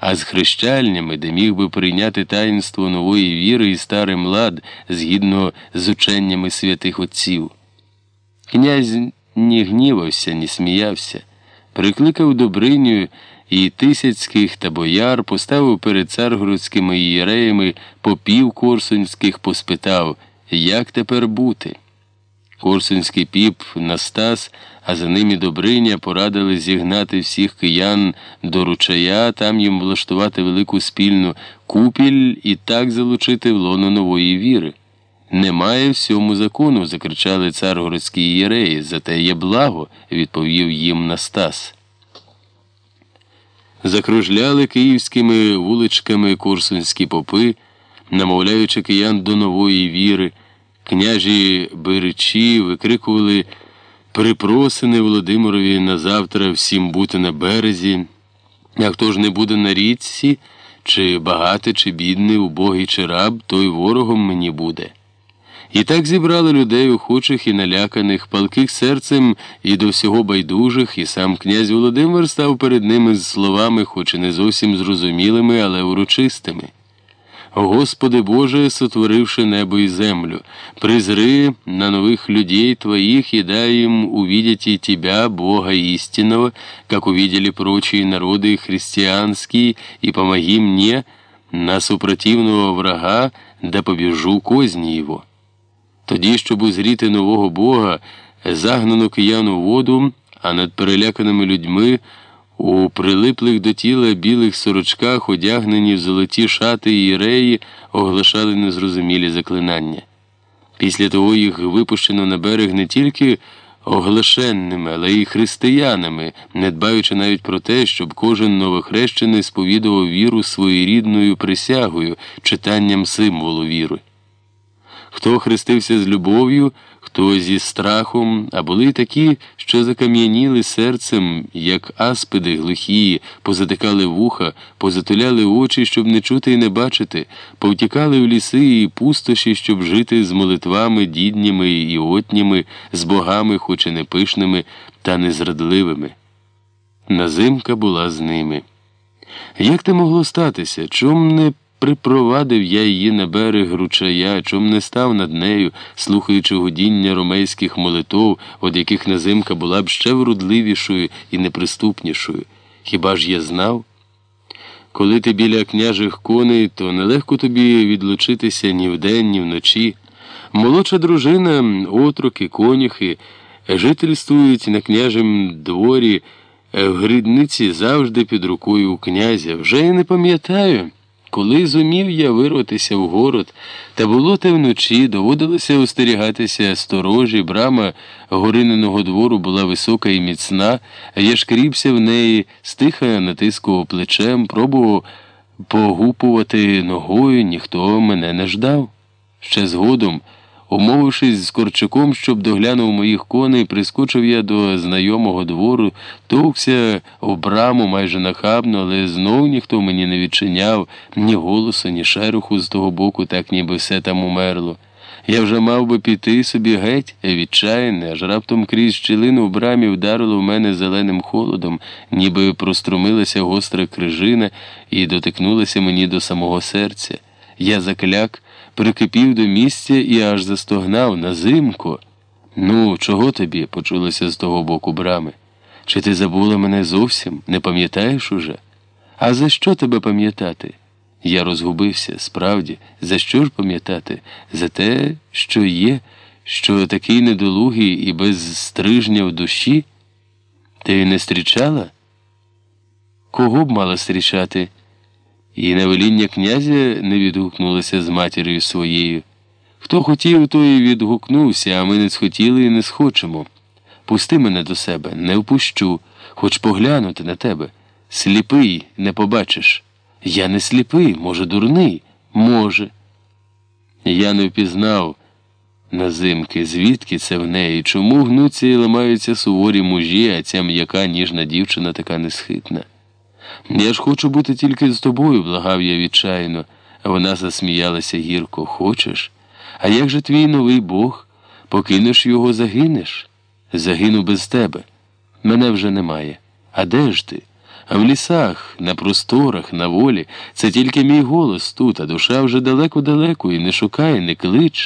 а з хрещальнями, де міг би прийняти таїнство нової віри і старий млад згідно з ученнями святих отців. Князь ні гнівався, ні сміявся, прикликав Добриню і тисяцьких та бояр, поставив перед царгородськими ієреями попів корсунських, поспитав, як тепер бути. Корсунський піп Настас, а за ним і Добриня порадили зігнати всіх киян до ручая, там їм влаштувати велику спільну купіль і так залучити в лоно нової віри. Немає всьому закону, закричали царгородські ієреї, зате є благо, відповів їм Настас. Закружляли київськими вуличками курсунські попи, намовляючи киян до нової віри. Княжі беречі викрикували припросини Володимирові на завтра всім бути на березі. А хто ж не буде на річці, чи багатий, чи бідний, убогий, чи раб, той ворогом мені буде. І так зібрали людей охочих і наляканих, палких серцем і до всього байдужих, і сам князь Володимир став перед ними з словами, хоч і не зовсім зрозумілими, але урочистими. Господи Боже, сотворивши небо і землю, призри на новых людей Твоих и дай им увидеть и Тебя, Бога истинного, как увидели прочие народы христианские, и помоги мне на супротивного врага, да побіжу козні Його. Тоді, щоб узріти нового Бога, загнано кияну воду, а над переляканими людьми у прилиплих до тіла білих сорочках, одягнені в золоті шати і іреї, оглашали незрозумілі заклинання. Після того їх випущено на берег не тільки оглашенними, але й християнами, не дбаючи навіть про те, щоб кожен новохрещений сповідував віру своєрідною присягою, читанням символу віри. Хто хрестився з любов'ю, хто зі страхом, а були такі, що закам'яніли серцем, як аспиди глухі, позатикали вуха, позатуляли очі, щоб не чути і не бачити, повтікали в ліси і пустоші, щоб жити з молитвами дідніми і отніми, з богами, хоч і не пишними, та незрадливими. Назимка була з ними. Як те могло статися? Чом не Припровадив я її на берег ручая, чом не став над нею, слухаючи годіння ромейських молитов, від яких назимка була б ще врудливішою і неприступнішою. Хіба ж я знав? Коли ти біля княжих коней, то нелегко тобі відлучитися ні вдень, ні вночі. Молодша дружина, отроки, коніхи, жительствують на княжем дворі, в грідниці завжди під рукою у князя. Вже я не пам'ятаю. Коли зумів я вирватися в город, та було те вночі, доводилося остерігатися сторожі, брама горининого двору була висока і міцна, а я шкрібся в неї, стиха натискував плечем, пробував погупувати ногою, ніхто мене не ждав. Ще згодом. Умовившись з Корчаком, щоб доглянув моїх коней, прискочив я до знайомого двору, товкся в браму майже нахабно, але знов ніхто мені не відчиняв ні голосу, ні шеруху з того боку, так ніби все там умерло. Я вже мав би піти собі геть, відчайне, аж раптом крізь щілину в брамі вдарило в мене зеленим холодом, ніби прострумилася гостра крижина і дотикнулася мені до самого серця. Я закляк прикипів до місця і аж застогнав назимко. Ну, чого тобі? почулося з того боку брами. Чи ти забула мене зовсім? Не пам'ятаєш уже? А за що тебе пам'ятати? Я розгубився, справді, за що ж пам'ятати? За те, що є, що такий недолугий і без стрижня в душі? Ти не зустрічала? Кого б мала зустрічати? І на веління князя не відгукнулася з матір'ю своєю. Хто хотів, той відгукнувся, а ми не схотіли і не схочемо. Пусти мене до себе, не впущу, хоч поглянути на тебе. Сліпий, не побачиш. Я не сліпий, може, дурний? Може. Я не впізнав назимки, звідки це в неї, чому гнуться і ламаються суворі мужі, а ця м'яка ніжна дівчина така несхитна. Я ж хочу бути тільки з тобою, благав я відчайно. Вона засміялася гірко. Хочеш? А як же твій новий Бог? Покинеш його, загинеш? Загину без тебе. Мене вже немає. А де ж ти? А в лісах, на просторах, на волі це тільки мій голос тут, а душа вже далеко-далеко і не шукає, не клич.